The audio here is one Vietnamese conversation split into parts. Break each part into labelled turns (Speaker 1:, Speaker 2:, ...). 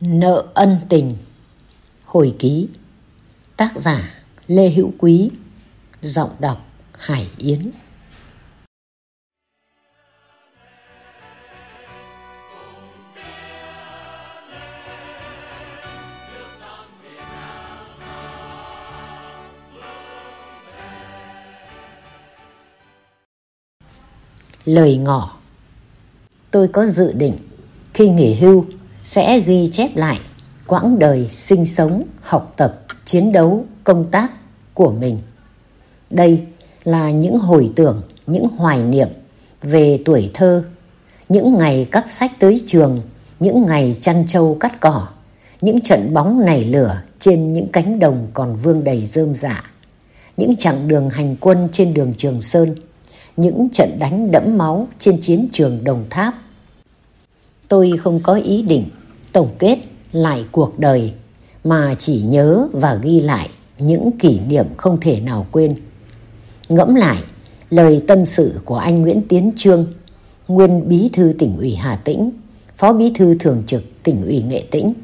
Speaker 1: Nợ ân tình. Hồi ký. Tác giả Lê Hữu Quý. Giọng đọc Hải Yến. Lời ngỏ. Tôi có dự định khi nghỉ hưu sẽ ghi chép lại quãng đời sinh sống, học tập, chiến đấu, công tác của mình. Đây là những hồi tưởng, những hoài niệm về tuổi thơ, những ngày cắp sách tới trường, những ngày chăn trâu cắt cỏ, những trận bóng nảy lửa trên những cánh đồng còn vương đầy rơm rạ, những chặng đường hành quân trên đường Trường Sơn, những trận đánh đẫm máu trên chiến trường Đồng Tháp. Tôi không có ý định tổng kết lại cuộc đời mà chỉ nhớ và ghi lại những kỷ niệm không thể nào quên. Ngẫm lại lời tâm sự của anh Nguyễn Tiến Trương, nguyên bí thư tỉnh ủy Hà Tĩnh, phó bí thư thường trực tỉnh ủy Nghệ Tĩnh.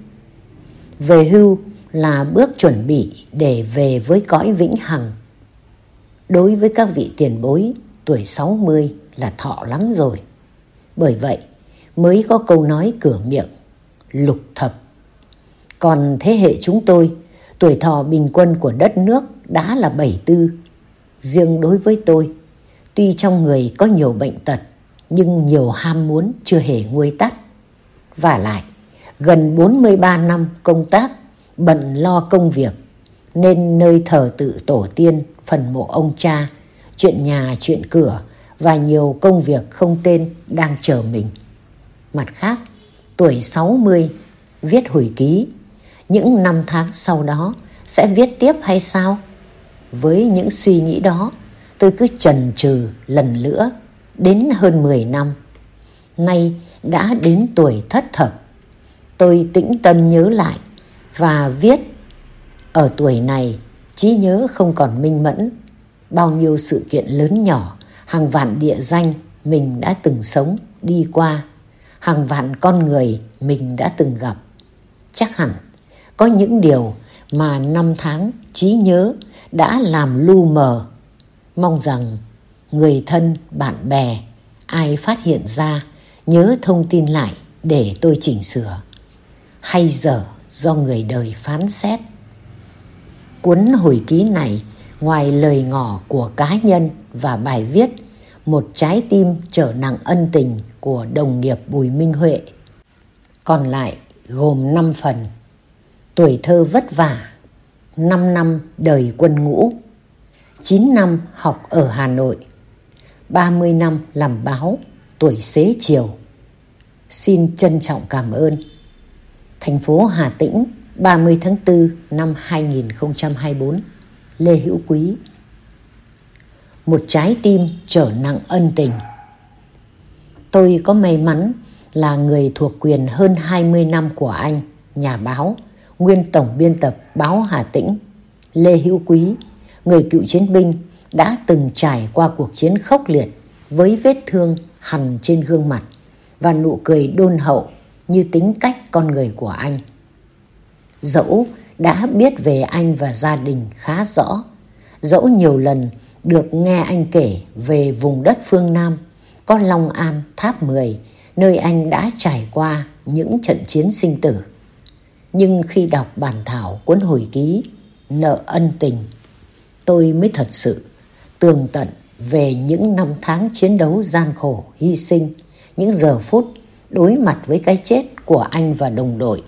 Speaker 1: Về hưu là bước chuẩn bị để về với cõi vĩnh hằng. Đối với các vị tiền bối, tuổi 60 là thọ lắm rồi. Bởi vậy, mới có câu nói cửa miệng lục thập. Còn thế hệ chúng tôi, tuổi thọ bình quân của đất nước đã là 74. Riêng đối với tôi, tuy trong người có nhiều bệnh tật, nhưng nhiều ham muốn chưa hề nguôi tắt. Và lại, gần 43 năm công tác, bận lo công việc, nên nơi thờ tự tổ tiên, phần mộ ông cha, chuyện nhà, chuyện cửa và nhiều công việc không tên đang chờ mình. Mặt khác, tuổi 60 viết hồi ký, những năm tháng sau đó sẽ viết tiếp hay sao? Với những suy nghĩ đó, tôi cứ chần chừ lần nữa đến hơn 10 năm. Nay đã đến tuổi thất thập. Tôi tĩnh tâm nhớ lại và viết. Ở tuổi này, trí nhớ không còn minh mẫn. Bao nhiêu sự kiện lớn nhỏ, hàng vạn địa danh mình đã từng sống, đi qua hàng vạn con người mình đã từng gặp. Chắc hẳn có những điều mà năm tháng trí nhớ đã làm lu mờ. Mong rằng người thân, bạn bè, ai phát hiện ra nhớ thông tin lại để tôi chỉnh sửa. Hay giờ do người đời phán xét. Cuốn hồi ký này ngoài lời ngỏ của cá nhân và bài viết một trái tim trở nặng ân tình của đồng nghiệp Bùi Minh Huệ. Còn lại gồm 5 phần. Tuổi thơ vất vả, 5 năm đời quân ngũ, 9 năm học ở Hà Nội, 30 năm làm báo, tuổi xế chiều. Xin trân trọng cảm ơn. Thành phố Hà Tĩnh, 30 tháng 4 năm 2024. Lê Hữu Quý một trái tim trở nặng ân tình. Tôi có may mắn là người thuộc quyền hơn 20 năm của anh, nhà báo, nguyên tổng biên tập báo Hà Tĩnh, Lê Hữu Quý, người cựu chiến binh đã từng trải qua cuộc chiến khốc liệt với vết thương hằn trên gương mặt và nụ cười đôn hậu như tính cách con người của anh. Dẫu đã biết về anh và gia đình khá rõ, dẫu nhiều lần được nghe anh kể về vùng đất phương Nam, có Long An, Tháp Mười, nơi anh đã trải qua những trận chiến sinh tử. Nhưng khi đọc bản thảo cuốn hồi ký Nợ ân tình, tôi mới thật sự tường tận về những năm tháng chiến đấu gian khổ, hy sinh, những giờ phút đối mặt với cái chết của anh và đồng đội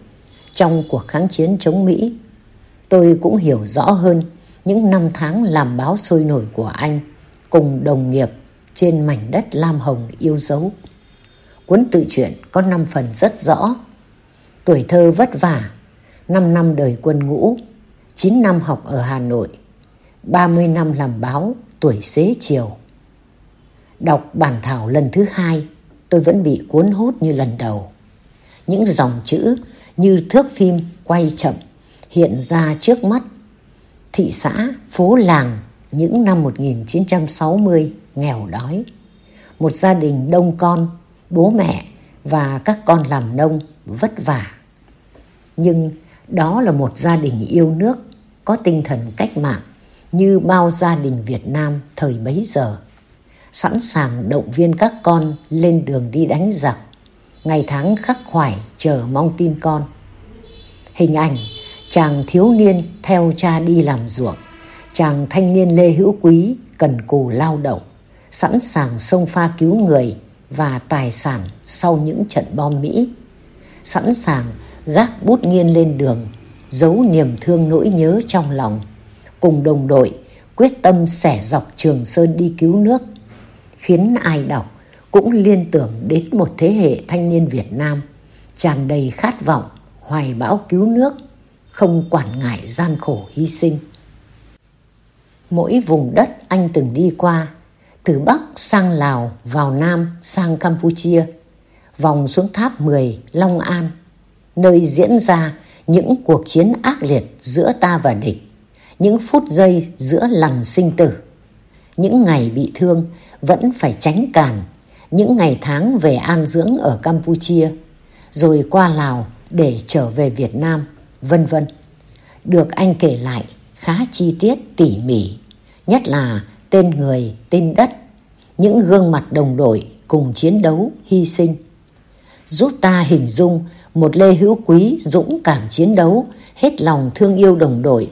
Speaker 1: trong cuộc kháng chiến chống Mỹ. Tôi cũng hiểu rõ hơn những năm tháng làm báo sôi nổi của anh cùng đồng nghiệp trên mảnh đất Lam Hồng yêu dấu. Cuốn tự truyện có 5 phần rất rõ. Tuổi thơ vất vả, 5 năm đời quân ngũ, 9 năm học ở Hà Nội, 30 năm làm báo, tuổi xế chiều. Đọc bản thảo lần thứ hai, tôi vẫn bị cuốn hút như lần đầu. Những dòng chữ như thước phim quay chậm hiện ra trước mắt thị xã, phố làng những năm 1960 nghèo đói. Một gia đình đông con, bố mẹ và các con làm nông vất vả. Nhưng đó là một gia đình yêu nước, có tinh thần cách mạng như bao gia đình Việt Nam thời bấy giờ. Sẵn sàng động viên các con lên đường đi đánh giặc, ngày tháng khắc khoải chờ mong tin con. Hình ảnh chàng thiếu niên theo cha đi làm ruộng, chàng thanh niên Lê Hữu Quý cần cù lao động, sẵn sàng sông pha cứu người và tài sản sau những trận bom Mỹ, sẵn sàng gác bút nghiên lên đường, giấu niềm thương nỗi nhớ trong lòng, cùng đồng đội quyết tâm xẻ dọc Trường Sơn đi cứu nước, khiến ai đọc cũng liên tưởng đến một thế hệ thanh niên Việt Nam tràn đầy khát vọng, hoài bão cứu nước, không quản ngại gian khổ hy sinh. Mỗi vùng đất anh từng đi qua, từ Bắc sang Lào, vào Nam sang Campuchia, vòng xuống tháp 10 Long An, nơi diễn ra những cuộc chiến ác liệt giữa ta và địch, những phút giây giữa lằn sinh tử, những ngày bị thương vẫn phải tránh càn, những ngày tháng về an dưỡng ở Campuchia, rồi qua Lào để trở về Việt Nam, vân vân. Được anh kể lại khá chi tiết tỉ mỉ, nhất là tên người, tên đất, những gương mặt đồng đội cùng chiến đấu, hy sinh. Giúp ta hình dung một Lê Hữu Quý dũng cảm chiến đấu, hết lòng thương yêu đồng đội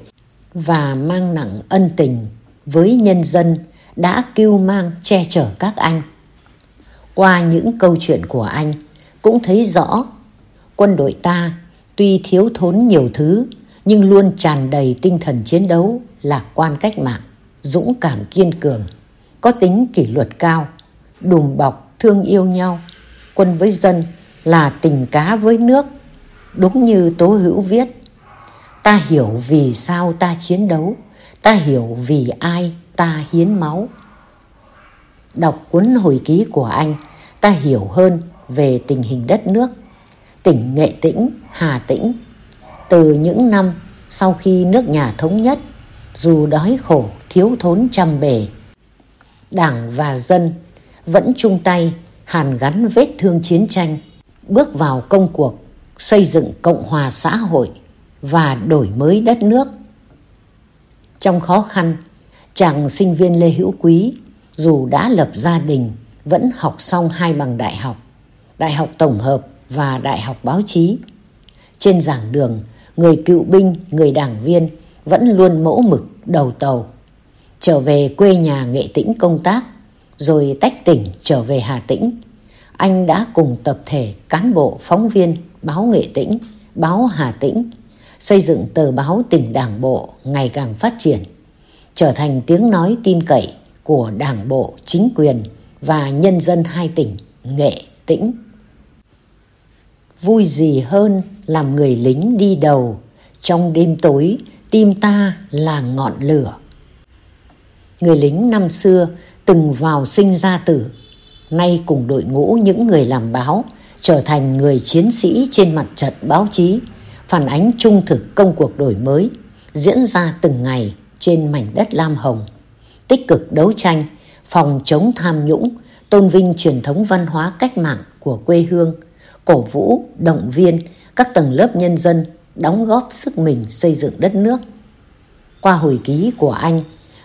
Speaker 1: và mang nặng ân tình với nhân dân đã kêu mang che chở các anh. Qua những câu chuyện của anh cũng thấy rõ quân đội ta tuy thiếu thốn nhiều thứ nhưng luôn tràn đầy tinh thần chiến đấu, lạc quan cách mạng, dũng cảm kiên cường, có tính kỷ luật cao, đùm bọc thương yêu nhau, quân với dân là tình cá với nước, đúng như Tố Hữu viết. Ta hiểu vì sao ta chiến đấu, ta hiểu vì ai ta hiến máu. Đọc cuốn hồi ký của anh, ta hiểu hơn về tình hình đất nước, tỉnh Nghệ Tĩnh, Hà Tĩnh. Từ những năm sau khi nước nhà thống nhất, dù đói khổ, thiếu thốn trăm bề, Đảng và dân vẫn chung tay hàn gắn vết thương chiến tranh, bước vào công cuộc xây dựng Cộng hòa xã hội và đổi mới đất nước. Trong khó khăn, chàng sinh viên Lê Hữu Quý dù đã lập gia đình vẫn học xong hai bằng đại học, đại học tổng hợp và đại học báo chí. Trên giảng đường, người cựu binh, người đảng viên vẫn luôn mẫu mực đầu tàu. Trở về quê nhà Nghệ Tĩnh công tác, rồi tách tỉnh trở về Hà Tĩnh. Anh đã cùng tập thể cán bộ phóng viên báo Nghệ Tĩnh, báo Hà Tĩnh, xây dựng tờ báo tỉnh đảng bộ ngày càng phát triển, trở thành tiếng nói tin cậy của đảng bộ, chính quyền và nhân dân hai tỉnh Nghệ Tĩnh. Vui gì hơn làm người lính đi đầu, trong đêm tối tim ta là ngọn lửa. Người lính năm xưa từng vào sinh ra tử, nay cùng đội ngũ những người làm báo trở thành người chiến sĩ trên mặt trận báo chí, phản ánh trung thực công cuộc đổi mới diễn ra từng ngày trên mảnh đất Lam Hồng, tích cực đấu tranh, phòng chống tham nhũng, tôn vinh truyền thống văn hóa cách mạng của quê hương, cổ vũ, động viên các tầng lớp nhân dân đóng góp sức mình xây dựng đất nước. Qua hồi ký của anh,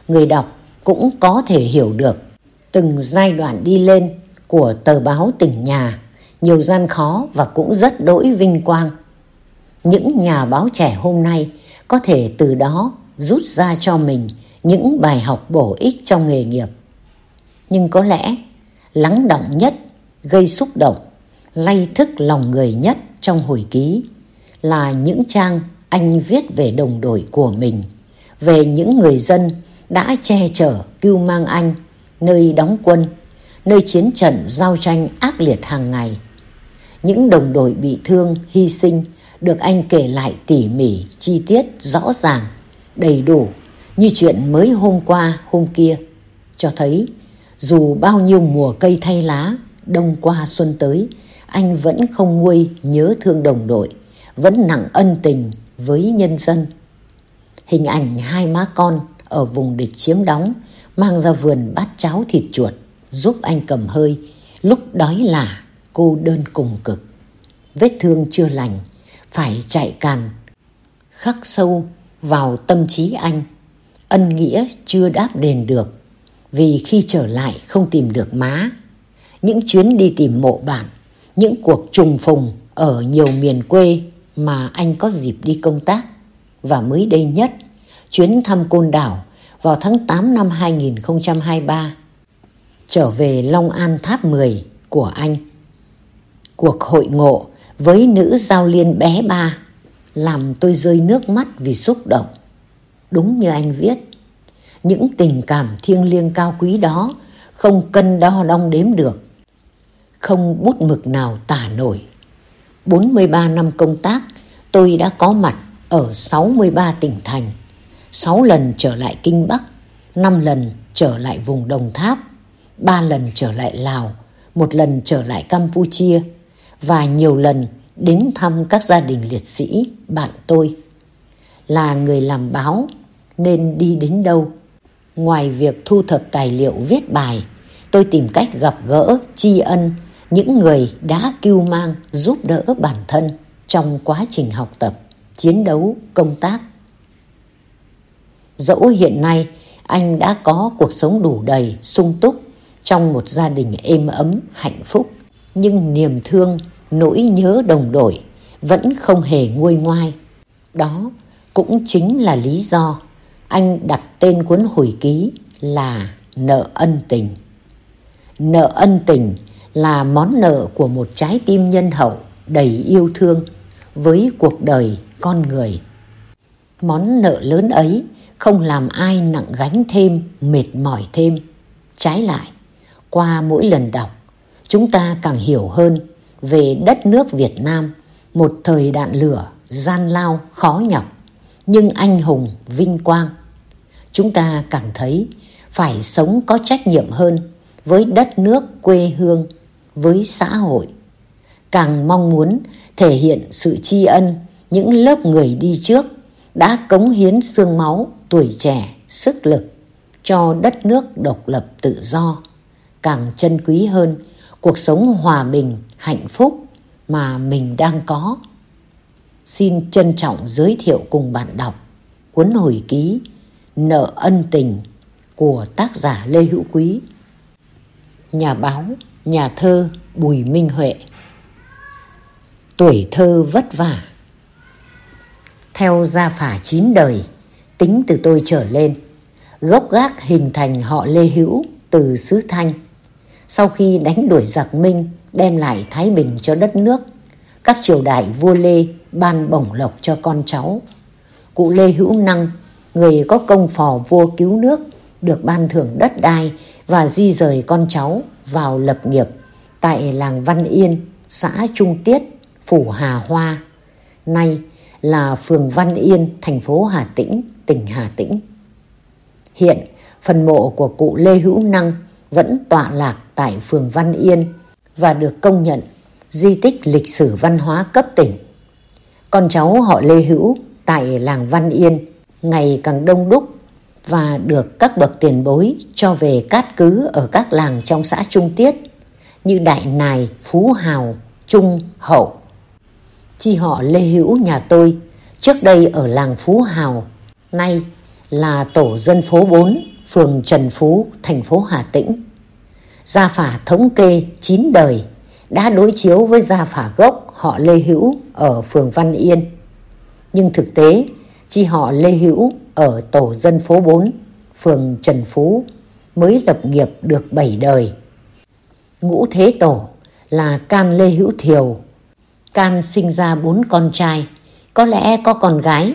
Speaker 1: người đọc cũng có thể hiểu được từng giai đoạn đi lên của tờ báo tỉnh nhà, nhiều gian khó và cũng rất đỗi vinh quang. Những nhà báo trẻ hôm nay có thể từ đó rút ra cho mình những bài học bổ ích trong nghề nghiệp. Nhưng có lẽ lắng động nhất, gây xúc động, lay thức lòng người nhất trong hồi ký là những trang anh viết về đồng đội của mình, về những người dân đã che chở cưu mang anh nơi đóng quân, nơi chiến trận giao tranh ác liệt hàng ngày. Những đồng đội bị thương, hy sinh được anh kể lại tỉ mỉ, chi tiết, rõ ràng, đầy đủ như chuyện mới hôm qua, hôm kia. Cho thấy dù bao nhiêu mùa cây thay lá, đông qua xuân tới, anh vẫn không nguôi nhớ thương đồng đội, vẫn nặng ân tình với nhân dân. Hình ảnh hai má con ở vùng địch chiếm đóng, mang ra vườn bát cháo thịt chuột, giúp anh cầm hơi, lúc đói lả, cô đơn cùng cực. Vết thương chưa lành, phải chạy càn, khắc sâu vào tâm trí anh. Ân nghĩa chưa đáp đền được, vì khi trở lại không tìm được má. Những chuyến đi tìm mộ bạn, những cuộc trùng phùng ở nhiều miền quê mà anh có dịp đi công tác. Và mới đây nhất, chuyến thăm Côn Đảo vào tháng 8 năm 2023 trở về Long An Tháp 10 của anh. Cuộc hội ngộ với nữ giao liên bé ba làm tôi rơi nước mắt vì xúc động. Đúng như anh viết, những tình cảm thiêng liêng cao quý đó không cân đo đong đếm được, không bút mực nào tả nổi. 43 năm công tác, tôi đã có mặt ở 63 tỉnh thành, 6 lần trở lại Kinh Bắc, 5 lần trở lại vùng Đồng Tháp, 3 lần trở lại Lào, một lần trở lại Campuchia và nhiều lần đến thăm các gia đình liệt sĩ, bạn tôi. Là người làm báo nên đi đến đâu. Ngoài việc thu thập tài liệu viết bài, tôi tìm cách gặp gỡ, tri ân những người đã kêu mang giúp đỡ bản thân trong quá trình học tập, chiến đấu, công tác. Dẫu hiện nay anh đã có cuộc sống đủ đầy, sung túc trong một gia đình êm ấm, hạnh phúc, nhưng niềm thương, nỗi nhớ đồng đội vẫn không hề nguôi ngoai. Đó cũng chính là lý do anh đặt tên cuốn hồi ký là Nợ ân tình. Nợ ân tình là món nợ của một trái tim nhân hậu đầy yêu thương với cuộc đời con người. Món nợ lớn ấy không làm ai nặng gánh thêm, mệt mỏi thêm. Trái lại, qua mỗi lần đọc, chúng ta càng hiểu hơn về đất nước Việt Nam, một thời đạn lửa, gian lao, khó nhọc, nhưng anh hùng, vinh quang. Chúng ta càng thấy phải sống có trách nhiệm hơn với đất nước quê hương, với xã hội. Càng mong muốn thể hiện sự tri ân những lớp người đi trước đã cống hiến xương máu, tuổi trẻ, sức lực cho đất nước độc lập tự do, càng trân quý hơn cuộc sống hòa bình, hạnh phúc mà mình đang có. Xin trân trọng giới thiệu cùng bạn đọc cuốn hồi ký Nợ ân tình của tác giả Lê Hữu Quý. Nhà báo, nhà thơ Bùi Minh Huệ Tuổi thơ vất vả theo gia phả chín đời, tính từ tôi trở lên, gốc gác hình thành họ Lê Hữu từ xứ Thanh. Sau khi đánh đuổi giặc Minh, đem lại Thái Bình cho đất nước, các triều đại vua Lê ban bổng lộc cho con cháu. Cụ Lê Hữu Năng, người có công phò vua cứu nước, được ban thưởng đất đai và di rời con cháu vào lập nghiệp tại làng Văn Yên, xã Trung Tiết, phủ Hà Hoa, nay là phường Văn Yên, thành phố Hà Tĩnh, tỉnh Hà Tĩnh. Hiện, phần mộ của cụ Lê Hữu Năng vẫn tọa lạc tại phường Văn Yên và được công nhận di tích lịch sử văn hóa cấp tỉnh. Con cháu họ Lê Hữu tại làng Văn Yên ngày càng đông đúc và được các bậc tiền bối cho về cát cứ ở các làng trong xã Trung Tiết như Đại Nài, Phú Hào, Trung, Hậu. Chi họ Lê Hữu nhà tôi trước đây ở làng Phú Hào, nay là tổ dân phố 4, phường Trần Phú, thành phố Hà Tĩnh. Gia phả thống kê 9 đời đã đối chiếu với gia phả gốc họ Lê Hữu ở phường Văn Yên. Nhưng thực tế, chi họ Lê Hữu ở tổ dân phố 4, phường Trần Phú mới lập nghiệp được 7 đời. Ngũ Thế Tổ là Can Lê Hữu Thiều. Can sinh ra bốn con trai, có lẽ có con gái,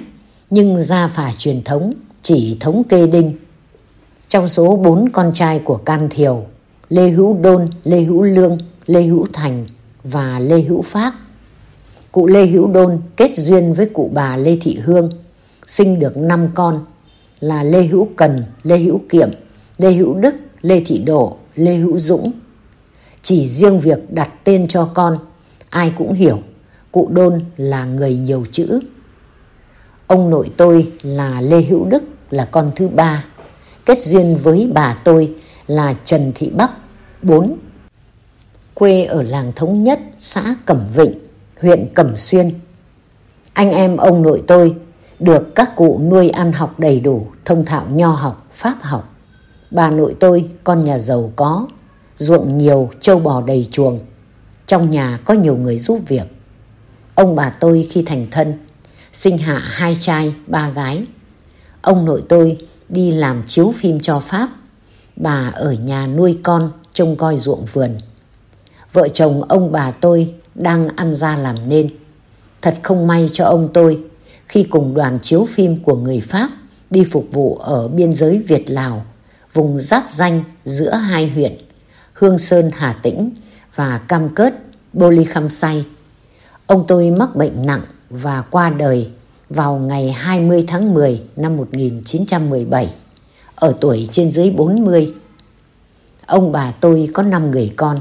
Speaker 1: nhưng gia phả truyền thống chỉ thống kê đinh. Trong số bốn con trai của Can Thiều, Lê Hữu Đôn, Lê Hữu Lương, Lê Hữu Thành và Lê Hữu Phát. Cụ Lê Hữu Đôn kết duyên với cụ bà Lê Thị Hương, sinh được năm con là Lê Hữu Cần, Lê Hữu Kiệm, Lê Hữu Đức, Lê Thị Độ, Lê Hữu Dũng. Chỉ riêng việc đặt tên cho con, ai cũng hiểu cụ Đôn là người nhiều chữ. Ông nội tôi là Lê Hữu Đức là con thứ ba, kết duyên với bà tôi là Trần Thị Bắc, bốn Quê ở làng Thống Nhất, xã Cẩm Vịnh, huyện Cẩm Xuyên. Anh em ông nội tôi được các cụ nuôi ăn học đầy đủ, thông thạo nho học, pháp học. Bà nội tôi con nhà giàu có, ruộng nhiều, trâu bò đầy chuồng. Trong nhà có nhiều người giúp việc. Ông bà tôi khi thành thân, sinh hạ hai trai, ba gái. Ông nội tôi đi làm chiếu phim cho Pháp. Bà ở nhà nuôi con, trông coi ruộng vườn. Vợ chồng ông bà tôi đang ăn ra làm nên. Thật không may cho ông tôi khi cùng đoàn chiếu phim của người Pháp đi phục vụ ở biên giới Việt-Lào, vùng giáp danh giữa hai huyện Hương Sơn Hà Tĩnh và Cam kết Bô Ly Khăm Say. Ông tôi mắc bệnh nặng và qua đời vào ngày 20 tháng 10 năm 1917 ở tuổi trên dưới 40. Ông bà tôi có 5 người con.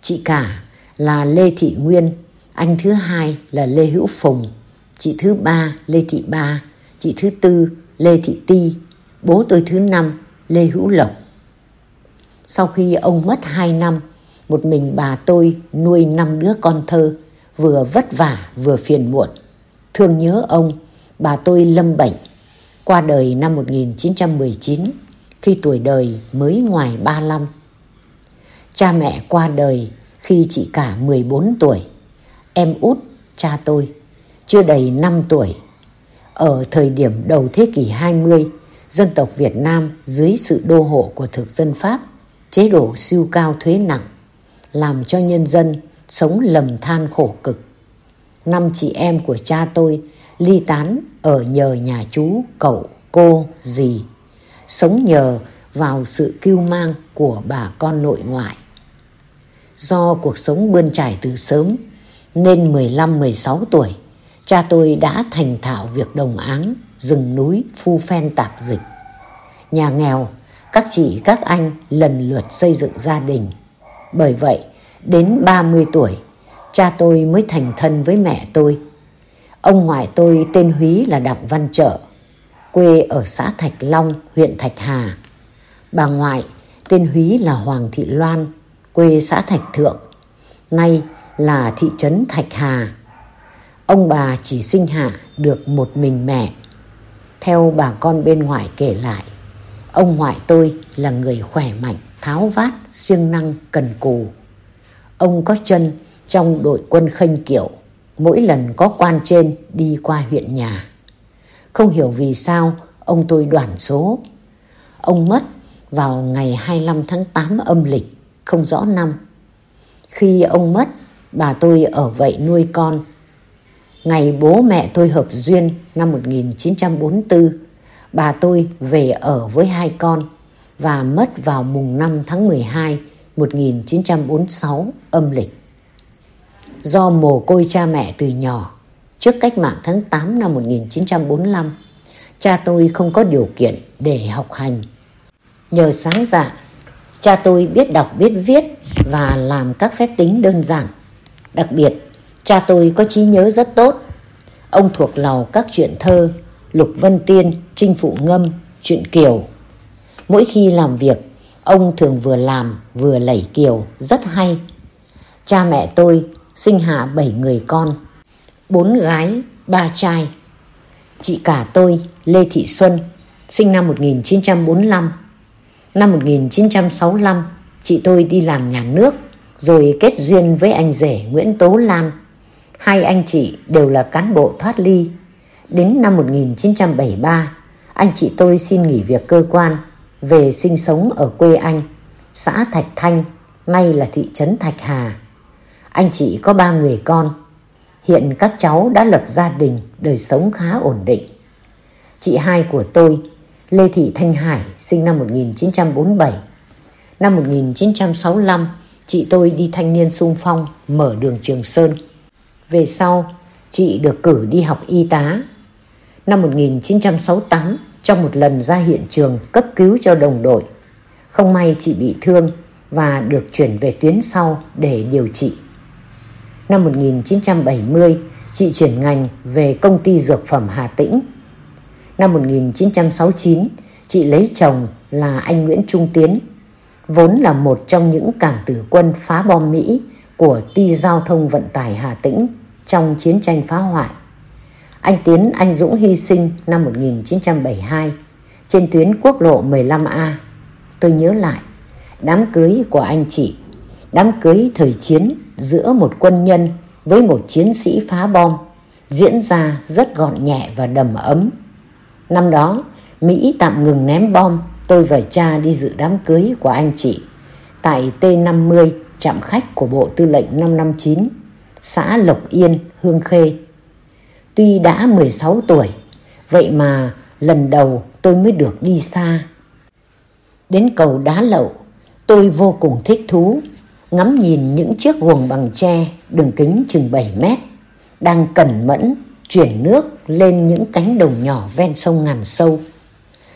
Speaker 1: Chị cả là Lê Thị Nguyên, anh thứ hai là Lê Hữu Phùng, chị thứ ba Lê Thị Ba, chị thứ tư Lê Thị Ti, bố tôi thứ năm Lê Hữu Lộc. Sau khi ông mất 2 năm, một mình bà tôi nuôi năm đứa con thơ, vừa vất vả vừa phiền muộn. Thương nhớ ông, bà tôi lâm bệnh, qua đời năm 1919, khi tuổi đời mới ngoài 35. Cha mẹ qua đời khi chị cả 14 tuổi, em út cha tôi chưa đầy 5 tuổi. Ở thời điểm đầu thế kỷ 20, dân tộc Việt Nam dưới sự đô hộ của thực dân Pháp, chế độ siêu cao thuế nặng, làm cho nhân dân sống lầm than khổ cực. Năm chị em của cha tôi ly tán ở nhờ nhà chú, cậu, cô, dì, sống nhờ vào sự cưu mang của bà con nội ngoại. Do cuộc sống bươn trải từ sớm, nên 15-16 tuổi, cha tôi đã thành thạo việc đồng áng, rừng núi, phu phen tạp dịch. Nhà nghèo, các chị các anh lần lượt xây dựng gia đình. Bởi vậy, đến 30 tuổi, cha tôi mới thành thân với mẹ tôi. Ông ngoại tôi tên Húy là Đặng Văn Trợ, quê ở xã Thạch Long, huyện Thạch Hà. Bà ngoại tên Húy là Hoàng Thị Loan, quê xã Thạch Thượng, nay là thị trấn Thạch Hà. Ông bà chỉ sinh hạ được một mình mẹ. Theo bà con bên ngoài kể lại, ông ngoại tôi là người khỏe mạnh, tháo vát, siêng năng, cần cù. Ông có chân trong đội quân khênh kiệu, mỗi lần có quan trên đi qua huyện nhà. Không hiểu vì sao ông tôi đoản số. Ông mất vào ngày 25 tháng 8 âm lịch, không rõ năm. Khi ông mất, bà tôi ở vậy nuôi con. Ngày bố mẹ tôi hợp duyên năm 1944, bà tôi về ở với hai con và mất vào mùng 5 tháng 12 1946 âm lịch. Do mồ côi cha mẹ từ nhỏ, trước cách mạng tháng 8 năm 1945, cha tôi không có điều kiện để học hành. Nhờ sáng dạ, cha tôi biết đọc biết viết và làm các phép tính đơn giản. Đặc biệt, cha tôi có trí nhớ rất tốt. Ông thuộc lầu các chuyện thơ, Lục Vân Tiên, Trinh Phụ Ngâm, chuyện Kiều. Mỗi khi làm việc, ông thường vừa làm vừa lẩy kiều, rất hay. Cha mẹ tôi sinh hạ bảy người con, bốn gái, ba trai. Chị cả tôi, Lê Thị Xuân, sinh năm 1945. Năm 1965, chị tôi đi làm nhà nước rồi kết duyên với anh rể Nguyễn Tố Lan. Hai anh chị đều là cán bộ thoát ly. Đến năm 1973, anh chị tôi xin nghỉ việc cơ quan, về sinh sống ở quê anh, xã Thạch Thanh, nay là thị trấn Thạch Hà. Anh chị có ba người con. Hiện các cháu đã lập gia đình, đời sống khá ổn định. Chị hai của tôi, Lê Thị Thanh Hải, sinh năm 1947. Năm 1965, chị tôi đi thanh niên sung phong mở đường Trường Sơn. Về sau, chị được cử đi học y tá. Năm 1968, trong một lần ra hiện trường cấp cứu cho đồng đội, không may chị bị thương và được chuyển về tuyến sau để điều trị. Năm 1970, chị chuyển ngành về công ty dược phẩm Hà Tĩnh. Năm 1969, chị lấy chồng là anh Nguyễn Trung Tiến vốn là một trong những cảm tử quân phá bom Mỹ của ti giao thông vận tải Hà Tĩnh trong chiến tranh phá hoại. Anh Tiến anh Dũng hy sinh năm 1972 trên tuyến quốc lộ 15A. Tôi nhớ lại đám cưới của anh chị, đám cưới thời chiến giữa một quân nhân với một chiến sĩ phá bom diễn ra rất gọn nhẹ và đầm ấm. Năm đó, Mỹ tạm ngừng ném bom, tôi và cha đi dự đám cưới của anh chị tại T50 trạm khách của Bộ Tư lệnh 559, xã Lộc Yên, Hương Khê. Tuy đã 16 tuổi, vậy mà lần đầu tôi mới được đi xa. Đến cầu đá lậu, tôi vô cùng thích thú, ngắm nhìn những chiếc guồng bằng tre đường kính chừng 7 mét, đang cẩn mẫn chuyển nước lên những cánh đồng nhỏ ven sông ngàn sâu.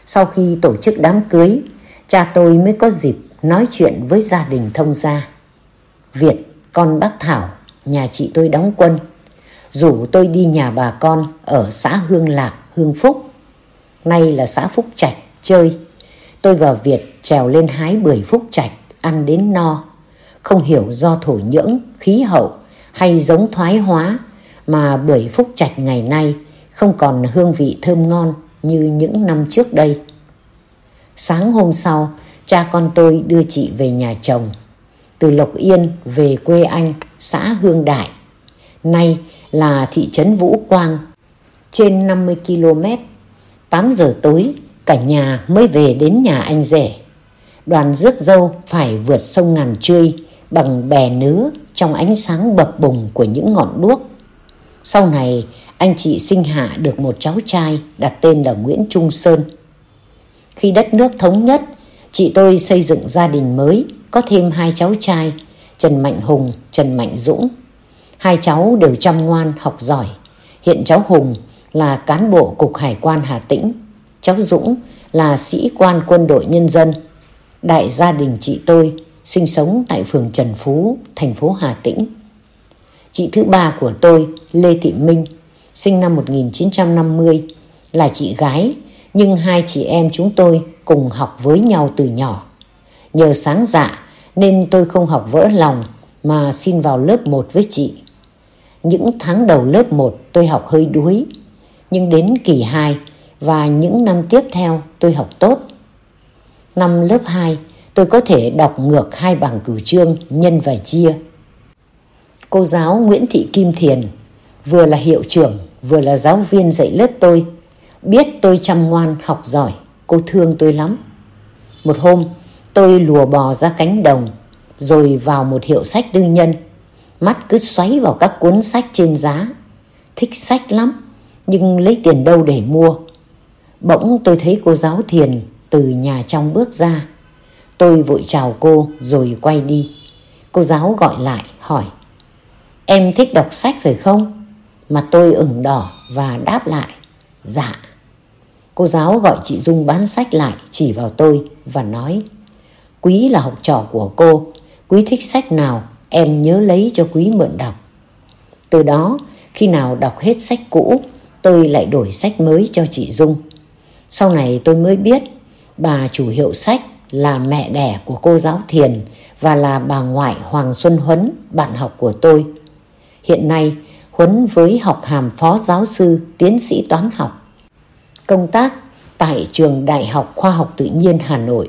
Speaker 1: Sau khi tổ chức đám cưới, cha tôi mới có dịp nói chuyện với gia đình thông gia. Việt, con bác Thảo, nhà chị tôi đóng quân, rủ tôi đi nhà bà con ở xã Hương Lạc, Hương Phúc. Nay là xã Phúc Trạch, chơi. Tôi và Việt trèo lên hái bưởi Phúc Trạch, ăn đến no. Không hiểu do thổ nhưỡng, khí hậu hay giống thoái hóa mà bưởi Phúc Trạch ngày nay không còn hương vị thơm ngon như những năm trước đây. Sáng hôm sau, cha con tôi đưa chị về nhà chồng. Từ Lộc Yên về quê anh, xã Hương Đại. Nay là thị trấn Vũ Quang, trên 50 km. 8 giờ tối, cả nhà mới về đến nhà anh rể. Đoàn rước dâu phải vượt sông Ngàn Trươi bằng bè nứa trong ánh sáng bập bùng của những ngọn đuốc. Sau này, anh chị sinh hạ được một cháu trai đặt tên là Nguyễn Trung Sơn. Khi đất nước thống nhất, chị tôi xây dựng gia đình mới, có thêm hai cháu trai, Trần Mạnh Hùng, Trần Mạnh Dũng. Hai cháu đều chăm ngoan, học giỏi. Hiện cháu Hùng là cán bộ Cục Hải quan Hà Tĩnh, cháu Dũng là sĩ quan quân đội nhân dân. Đại gia đình chị tôi sinh sống tại phường Trần Phú, thành phố Hà Tĩnh. Chị thứ ba của tôi, Lê Thị Minh, sinh năm 1950, là chị gái, nhưng hai chị em chúng tôi cùng học với nhau từ nhỏ. Nhờ sáng dạ nên tôi không học vỡ lòng mà xin vào lớp 1 với chị. Những tháng đầu lớp 1 tôi học hơi đuối, nhưng đến kỳ 2 và những năm tiếp theo tôi học tốt. Năm lớp 2 tôi có thể đọc ngược hai bảng cửu chương nhân và chia. Cô giáo Nguyễn Thị Kim Thiền vừa là hiệu trưởng vừa là giáo viên dạy lớp tôi biết tôi chăm ngoan học giỏi cô thương tôi lắm một hôm tôi lùa bò ra cánh đồng rồi vào một hiệu sách tư nhân mắt cứ xoáy vào các cuốn sách trên giá thích sách lắm, nhưng lấy tiền đâu để mua bỗng tôi thấy cô giáo thiền từ nhà trong bước ra tôi vội chào cô rồi quay đi cô giáo gọi lại, hỏi, Em thích đọc sách phải không? Mà tôi ửng đỏ và đáp lại. Dạ. Cô giáo gọi chị Dung bán sách lại, chỉ vào tôi và nói, Quý là học trò của cô. Quý thích sách nào em nhớ lấy cho quý mượn đọc. Từ đó khi nào đọc hết sách cũ tôi lại đổi sách mới cho chị Dung. Sau này tôi mới biết bà chủ hiệu sách là mẹ đẻ của cô giáo Thiền và là bà ngoại Hoàng Xuân Huấn, bạn học của tôi. Hiện nay, Huấn với học hàm phó giáo sư, tiến sĩ toán học. Công tác tại trường Đại học Khoa học Tự nhiên Hà Nội.